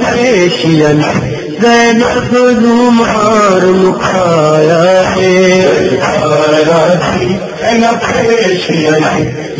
پیشین زین ظلم ہار مکھایا ہے پیشین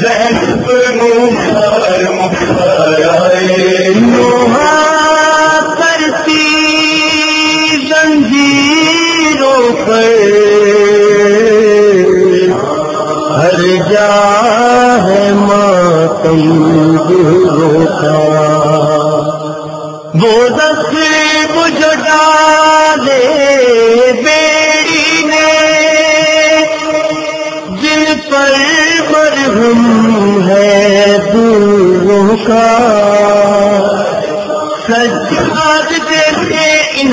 زین ظلم ہار ہر جا ہے ماتم وہ بیڑی نے جن پر مرہم ہے دوروں کا۔ سجاد جیسے ان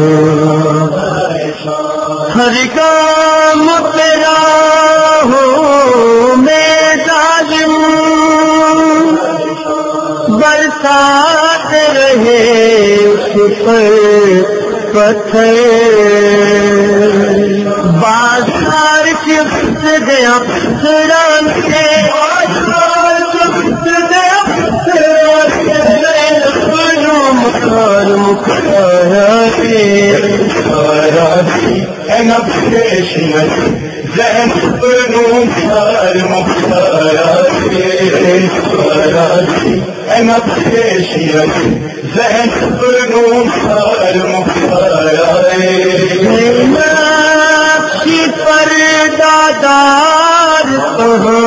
ہر کام تیرا ہو میں ظالم برسات رہے اس پر پتھر بازار چپس گیا پتھران سے بازار چپس سے پر دادار کہاں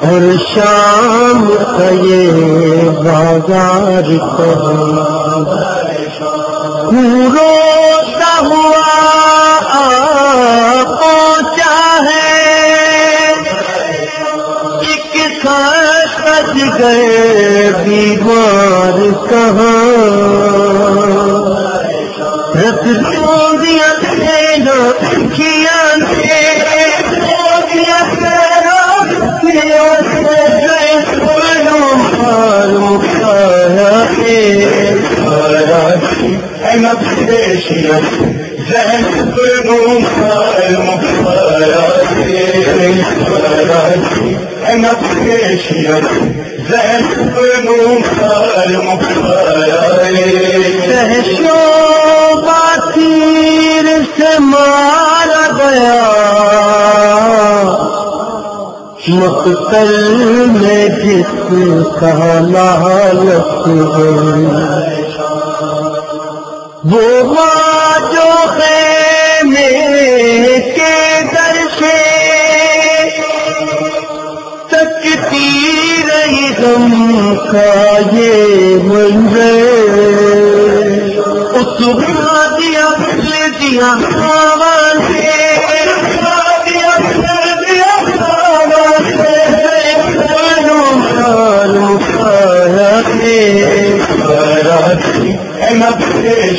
اور شام یہ بازار روتا ہوا پہنچا ہے ایک ساتھ گئے بیمار کہاں؟ رت دیا تیرا کیا انا پیشین، زین ظلم ہار مکھایا ہے انا پیشین، زین سے مارا گیا. مقتل میں جس کا لالت ہے وہ ماں جو ہے کے در سے تکتی رہی غم کا یہ منظر۔ اس دیا پھر دیا، آواز۔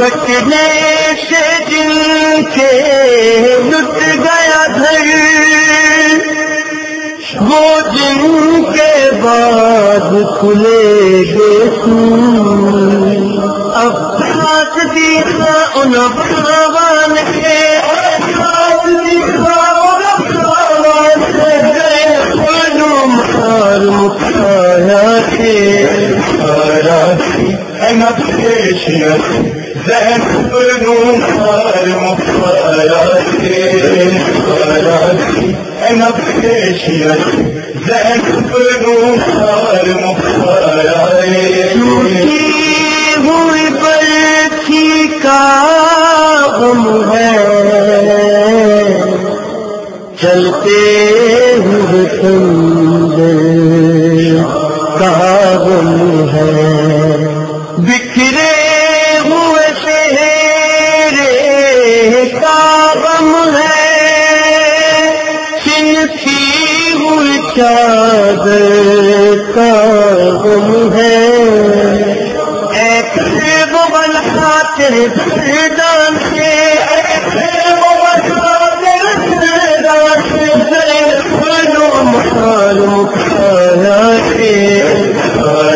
کٹنے سے جن کے لٹ گیا گھر، وہ جن کے بعد کھلے گے اب ساتھ دیکھا، ان بھگوان کے ساتھ دیکھا مکھایا کے راسي بخشيك نو سار مفایا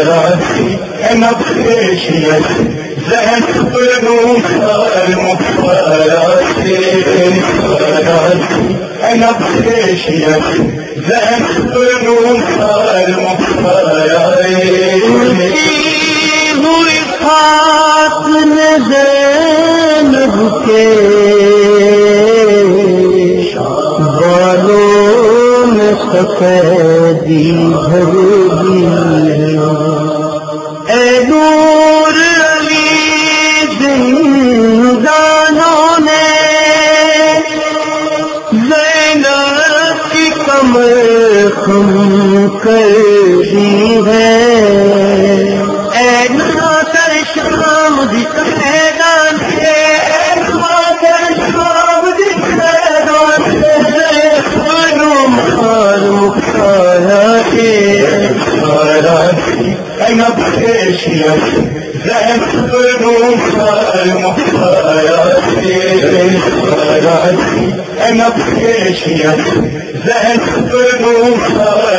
راسي انا بخشيك زاد بنوم المختار ٹوٹی ہوئی برچھی کا غم سے ایسے بغل خاطر دان سے سفیدی بھر دی اے نور علی زندانوں نے زینب کی کمر خم کر دی۔ راسي انا بخشيك زاد بنوم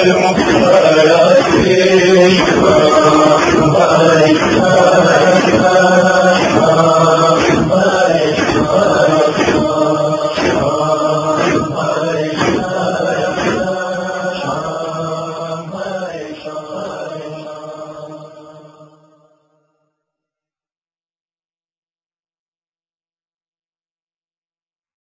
المختار